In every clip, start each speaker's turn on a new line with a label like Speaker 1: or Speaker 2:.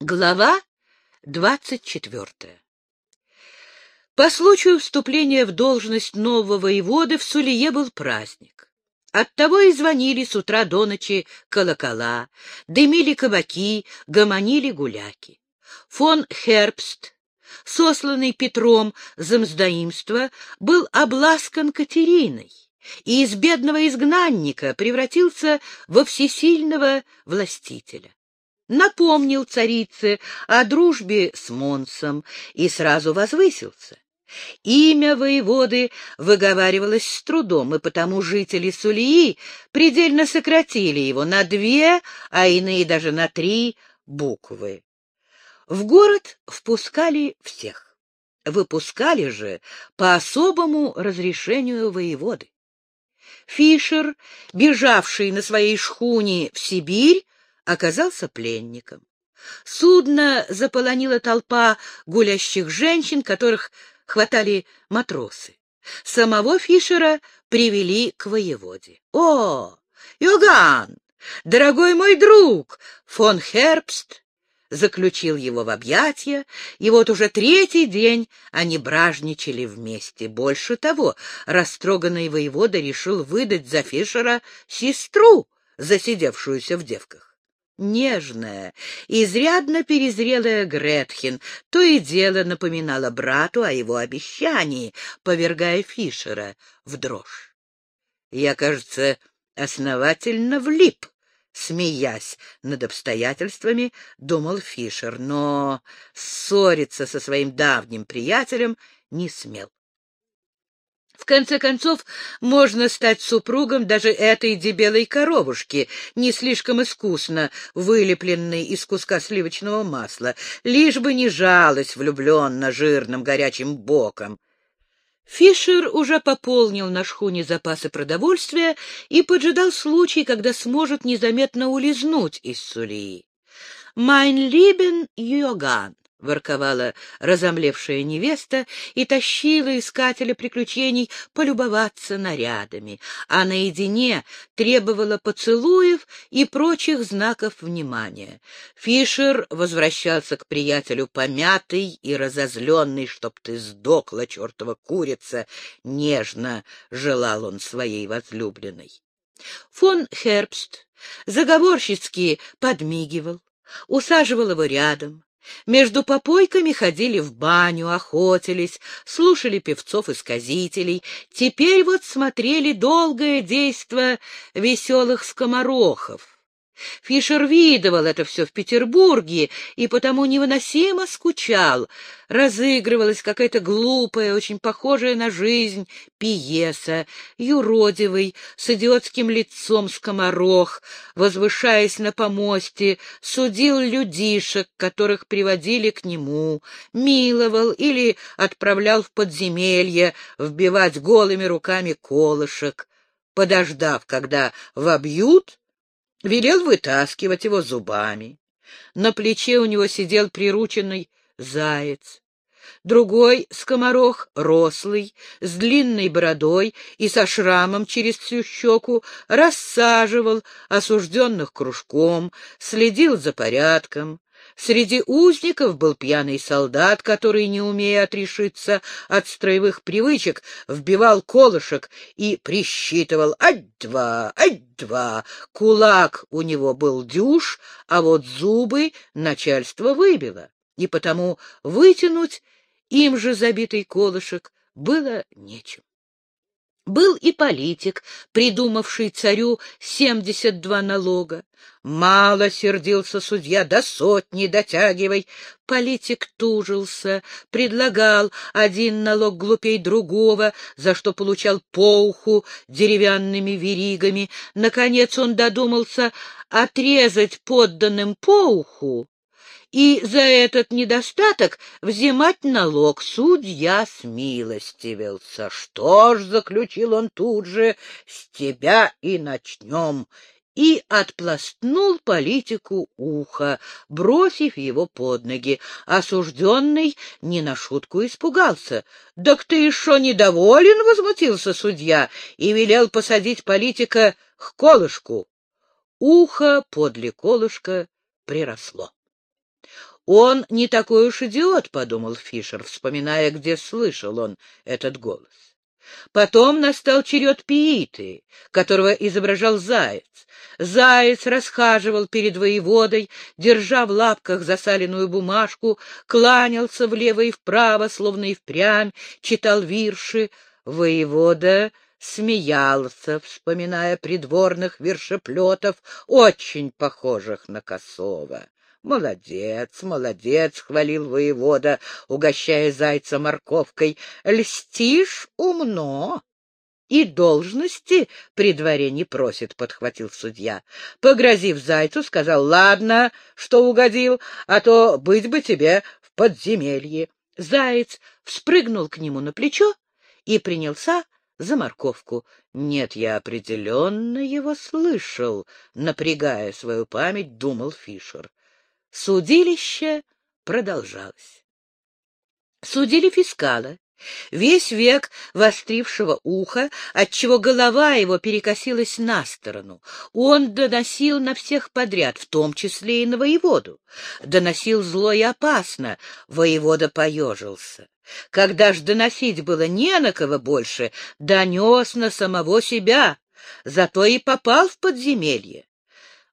Speaker 1: Глава двадцать четвертая По случаю вступления в должность нового воеводы в Сулие был праздник. Оттого и звонили с утра до ночи колокола, дымили кабаки, гомонили гуляки. Фон Хербст, сосланный Петром за мздоимство, был обласкан Катериной и из бедного изгнанника превратился во всесильного властителя напомнил царице о дружбе с Монсом и сразу возвысился. Имя воеводы выговаривалось с трудом, и потому жители Сулии предельно сократили его на две, а иные даже на три буквы. В город впускали всех. Выпускали же по особому разрешению воеводы. Фишер, бежавший на своей шхуне в Сибирь, оказался пленником. Судно заполонила толпа гулящих женщин, которых хватали матросы. Самого Фишера привели к воеводе. — О, Йоган, дорогой мой друг! Фон Хербст заключил его в объятия, и вот уже третий день они бражничали вместе. Больше того, растроганный воевода решил выдать за Фишера сестру, засидевшуюся в девках нежная, изрядно перезрелая Гретхен то и дело напоминала брату о его обещании, повергая Фишера в дрожь. Я, кажется, основательно влип, смеясь над обстоятельствами, думал Фишер, но ссориться со своим давним приятелем не смел. В конце концов, можно стать супругом даже этой дебелой коровушки, не слишком искусно вылепленной из куска сливочного масла, лишь бы не жалость влюбленно жирным горячим боком. Фишер уже пополнил на шхуне запасы продовольствия и поджидал случай, когда сможет незаметно улизнуть из Сулии. «Майн либен Йоган», — ворковала разомлевшая невеста и тащила искателя приключений полюбоваться нарядами, а наедине требовала поцелуев и прочих знаков внимания. Фишер возвращался к приятелю помятый и разозленный, чтоб ты сдохла, чертова курица, нежно желал он своей возлюбленной. Фон Хербст заговорщицки подмигивал, усаживал его рядом, между попойками ходили в баню, охотились, слушали певцов-исказителей. Теперь вот смотрели долгое действо веселых скоморохов. Фишер видывал это все в Петербурге и потому невыносимо скучал. Разыгрывалась какая-то глупая, очень похожая на жизнь пьеса. Юродивый, с идиотским лицом скоморох, возвышаясь на помосте, судил людишек, которых приводили к нему, миловал или отправлял в подземелье вбивать голыми руками колышек. Подождав, когда вобьют, велел вытаскивать его зубами. На плече у него сидел прирученный заяц. Другой скоморох, рослый, с длинной бородой и со шрамом через всю щеку, рассаживал осужденных кружком, следил за порядком. Среди узников был пьяный солдат, который, не умея отрешиться от строевых привычек, вбивал колышек и присчитывал «ать-два, ать-два». Кулак у него был дюж, а вот зубы начальство выбило, и потому вытянуть им же забитый колышек было нечем. Был и политик, придумавший царю семьдесят два налога. Мало сердился судья, до сотни дотягивай. Политик тужился, предлагал один налог глупей другого, за что получал по уху деревянными веригами. Наконец он додумался отрезать подданным по уху и за этот недостаток взимать налог. Судья смилостивился. Что ж, заключил он тут же, с тебя и начнем и отпластнул политику ухо, бросив его под ноги. Осужденный не на шутку испугался. — Так ты еще недоволен? — возмутился судья и велел посадить политика к колышку. Ухо подле колышка приросло. Он не такой уж идиот, — подумал Фишер, вспоминая, где слышал он этот голос. Потом настал черед Пииты, которого изображал заяц. Заяц расхаживал перед воеводой, держа в лапках засаленную бумажку, кланялся влево и вправо, словно и впрямь, читал вирши. Воевода смеялся, вспоминая придворных вершеплетов, очень похожих на Косова. «Молодец, молодец!» — хвалил воевода, угощая зайца морковкой. «Льстишь умно!» «И должности при дворе не просит», — подхватил судья. Погрозив зайцу, сказал, «Ладно, что угодил, а то быть бы тебе в подземелье». Заяц вспрыгнул к нему на плечо и принялся за морковку. Нет, я определенно его слышал, напрягая свою память, думал Фишер. Судилище продолжалось. Судили фискала, весь век вострившего уха, отчего голова его перекосилась на сторону. Он доносил на всех подряд, в том числе и на воеводу. Доносил зло и опасно, воевода поежился. Когда ж доносить было не на кого больше, донес на самого себя, зато и попал в подземелье.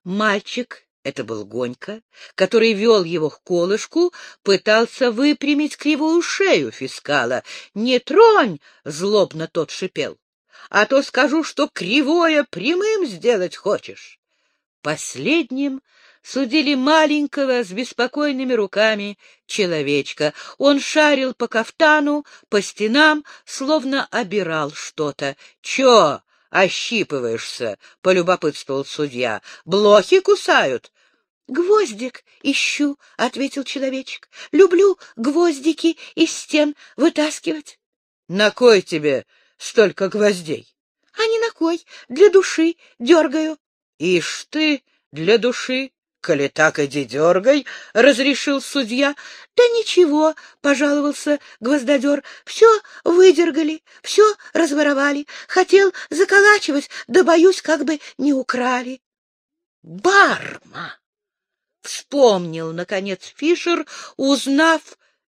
Speaker 1: Мальчик, это был Гонька, который вел его к колышку, пытался выпрямить кривую шею фискала. «Не тронь!» — злобно тот шипел. «А то скажу, что кривое прямым сделать хочешь». Последним судили маленького с беспокойными руками человечка. Он шарил по кафтану, по стенам, словно обирал что-то. — Чё ощипываешься? — полюбопытствовал судья. — Блохи кусают? — Гвоздик ищу, — ответил человечек. — Люблю гвоздики из стен вытаскивать. — На кой тебе столько гвоздей? — А не на кой, для души дергаю. — Ишь ты, для души! коли так иди дергай, — разрешил судья. — Да ничего, — пожаловался гвоздодер, — все выдергали, все разворовали. Хотел заколачивать, да, боюсь, как бы не украли. — Барма! — вспомнил, наконец, Фишер, узнав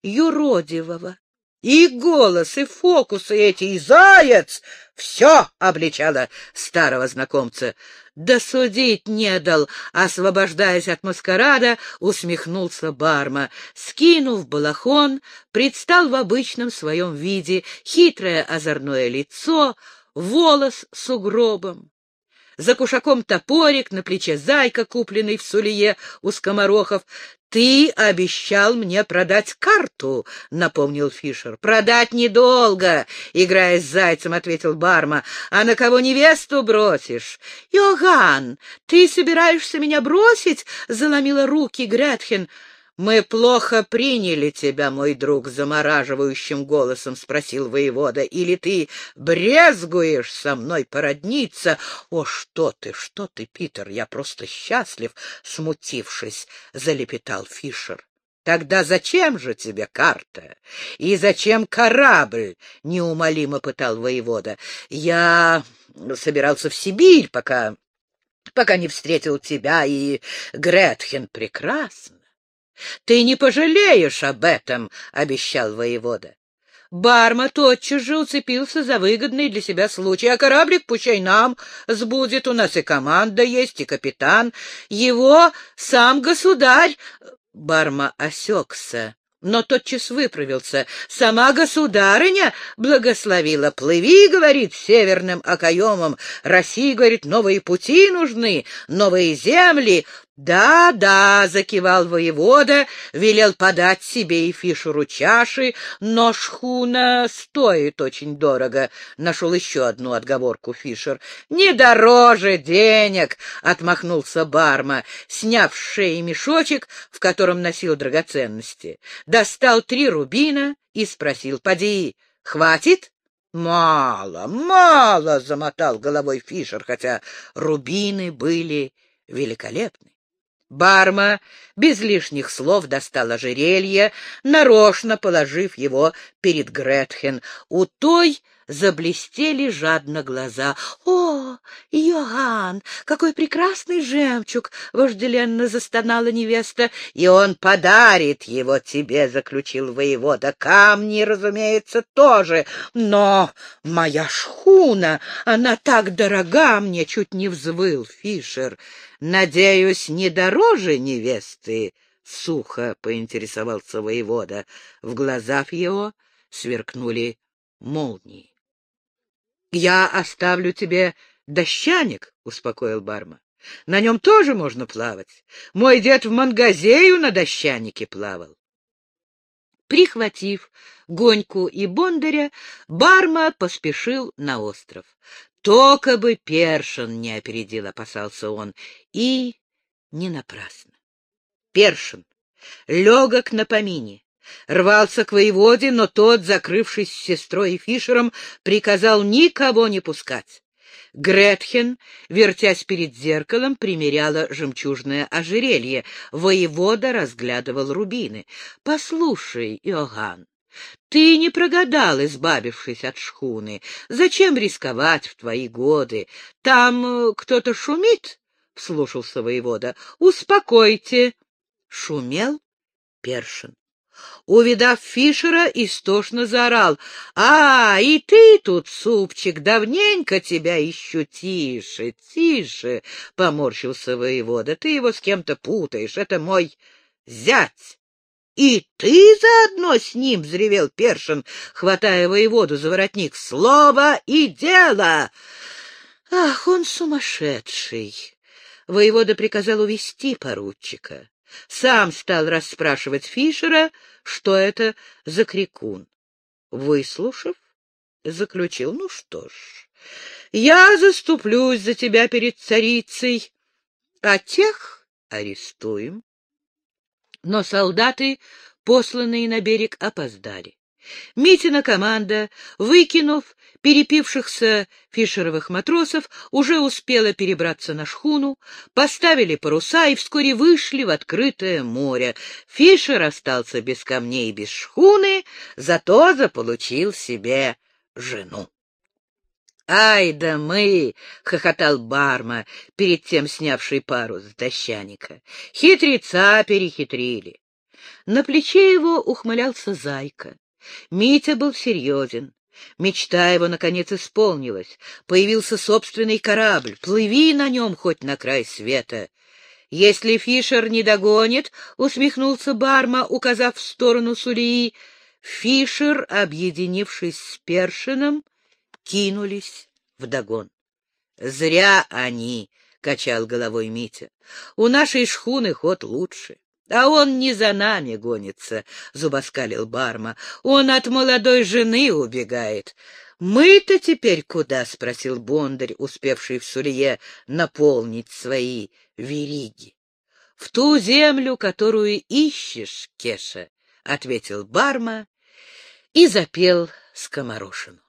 Speaker 1: юродивого. И голос, и фокусы эти, и заяц — все обличало старого знакомца. Досудить не дал, освобождаясь от маскарада, усмехнулся Барма. Скинув балахон, предстал в обычном своем виде, хитрое озорное лицо, волос с угробом. За кушаком топорик, на плече зайка, купленный в сулие у скоморохов. — Ты обещал мне продать карту, — напомнил Фишер. — Продать недолго, — играя с зайцем, — ответил Барма. — А на кого невесту бросишь? — Йоган, ты собираешься меня бросить? — заломила руки Гретхен. «Мы плохо приняли тебя, мой друг», — замораживающим голосом спросил воевода. «Или ты брезгуешь со мной породниться?» «О, что ты, что ты, Питер, я просто счастлив», — смутившись, залепетал Фишер. «Тогда зачем же тебе карта? И зачем корабль?» — неумолимо пытал воевода. «Я собирался в Сибирь, пока... пока не встретил тебя и Гретхен. Прекрасно. Ты не пожалеешь об этом, — обещал воевода. Барма тотчас же уцепился за выгодный для себя случай, а кораблик пущай нам сбудет, у нас и команда есть, и капитан. Его сам государь... Барма осекся, но тотчас выправился. Сама государыня благословила. «Плыви, — говорит, — северным окоемом. России, — говорит, — новые пути нужны, новые земли. «Да, да», — закивал воевода, велел подать себе и Фишеру чаши, но шхуна стоит очень дорого. Нашел еще одну отговорку Фишер. «Не дороже денег», — отмахнулся Барма, сняв с шеи мешочек, в котором носил драгоценности. Достал три рубина и спросил, «Поди, хватит?» «Мало, мало», — замотал головой Фишер, хотя рубины были великолепны. Барма без лишних слов достал ожерелье, нарочно положив его перед Гретхен. У той заблестели жадно глаза. «О, Йоганн, какой прекрасный жемчуг!» — вожделенно застонала невеста. «И он подарит его тебе», — заключил воевода. «Камни, разумеется, тоже. Но моя шхуна, она так дорога мне!» — чуть не взвыл Фишер. «Надеюсь, не дороже невесты?» — сухо поинтересовался воевода. В глазах его сверкнули молнии. — Я оставлю тебе дощаник, — успокоил Барма. — На нем тоже можно плавать. Мой дед в Мангазею на дощанике плавал. Прихватив Гоньку и Бондаря, Барма поспешил на остров. Только бы Першин не опередил, опасался он, и не напрасно. Першин, легок на помине, Рвался к воеводе, но тот, закрывшись с сестрой и Фишером, приказал никого не пускать. Гретхен, вертясь перед зеркалом, примеряла жемчужное ожерелье. Воевода разглядывал рубины. — Послушай, Иоганн, ты не прогадал, избавившись от шхуны. Зачем рисковать в твои годы? Там э, кто-то шумит? — вслушался воевода. — Успокойте. Шумел Першин. Увидав Фишера, истошно заорал. — А, и ты тут, супчик, давненько тебя ищу. Тише, тише, — поморщился воевода. — Ты его с кем-то путаешь. Это мой зять. — И ты заодно с ним, — взревел Першин, хватая воеводу за воротник. — Слово и дело! — Ах, он сумасшедший! Воевода приказал увести поручика. Сам стал расспрашивать Фишера, что это за крикун. Выслушав, заключил, ну что ж, я заступлюсь за тебя перед царицей, а тех арестуем. Но солдаты, посланные на берег, опоздали. Митина команда, выкинув перепившихся фишеровых матросов, уже успела перебраться на шхуну, поставили паруса и вскоре вышли в открытое море. Фишер остался без камней и без шхуны, зато заполучил себе жену. «Ай да мы!» — хохотал Барма, перед тем снявший парус с дощаника. «Хитреца перехитрили!» На плече его ухмылялся зайка. Митя был серьезен. Мечта его, наконец, исполнилась. Появился собственный корабль. Плыви на нем хоть на край света. Если Фишер не догонит, — усмехнулся Барма, указав в сторону Сулии, — Фишер, объединившись с Першином, кинулись вдогон. — Зря они, — качал головой Митя. — У нашей шхуны ход лучше. — А он не за нами гонится, — зубоскалил Барма. — Он от молодой жены убегает. — Мы-то теперь куда? — спросил Бондарь, успевший в Сулье наполнить свои вериги. — В ту землю, которую ищешь, Кеша, — ответил Барма и запел скоморошину.